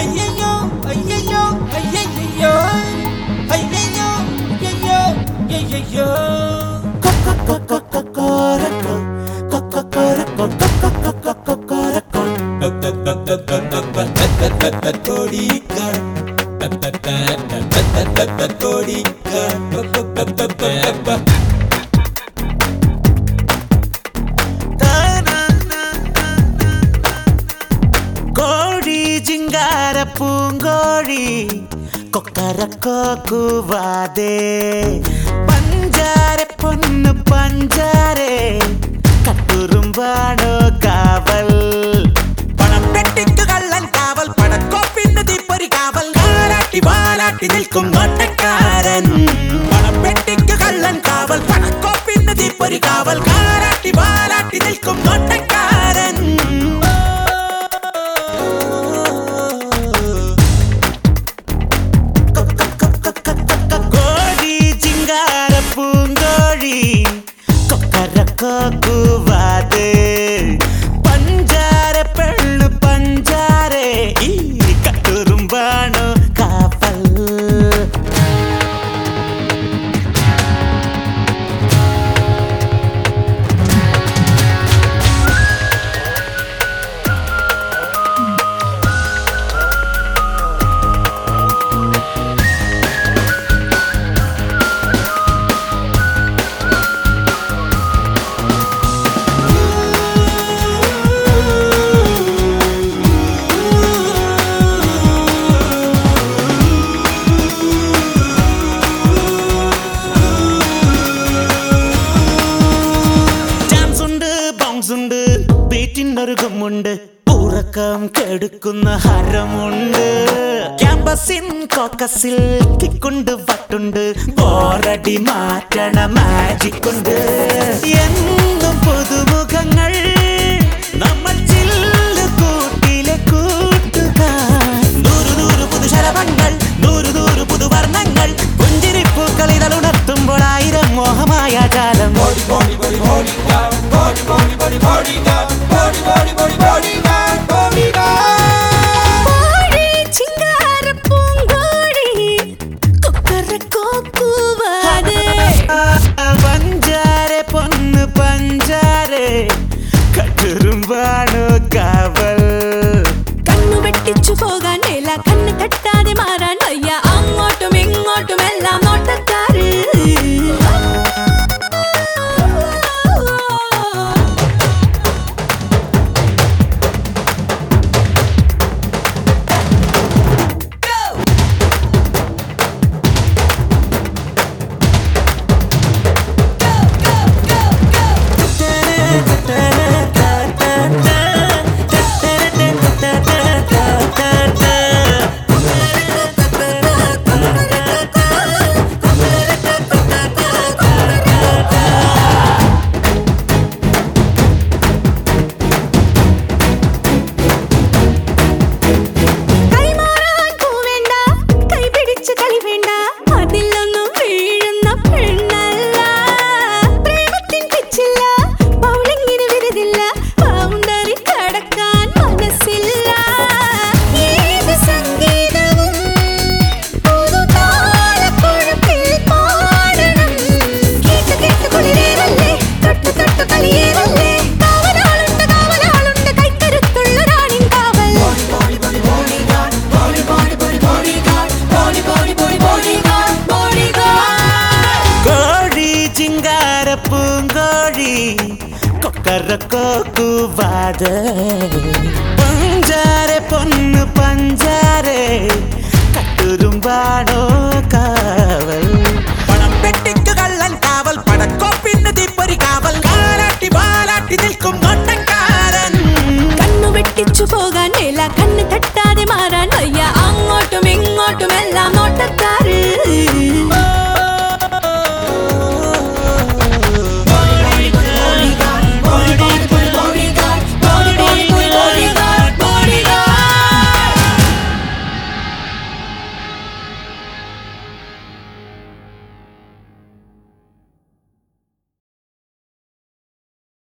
ஐயையோ, பூங்கோழி கொக்கரக்கோ கூவாதே பஞ்சார பொண்ணு பஞ்சாரே கட்டுரும்பாடோ காவல் பணப்பெட்டிக்கு கள்ளன் காவல் பணக்கோப்பின்னு தீப்பொறி காவல் காராட்டி வாலாட்டி நிற்கும் நோட்டக்காரன் பணப்பெட்டிக்கு கள்ளன் காவல் பணக்கோப்பின்னு தீப்பொறி காவல் காராட்டி வாலாட்டி நிற்கும் நோட்டக்காரன் கொக்கரக்கோ ഉണ്ട്. ബീറ്റിനൊരുക്കമുണ്ട് ഉറക്കം കെടുക്കുന്ന ഹരമുണ്ട്. ക്യാമ്പസിൻ കോക്കസിൽ കിക്കുണ്ട് വട്ടുണ്ട്. ബോറടി മാറ്റണ magic now, party, party, party, party now, party, party, party. பூங்கோழி கொக்கரக்கோ கூவாது பஞ்சாரே பொண்ணு பஞ்சாரே கட்டுரும்பாடோ கார்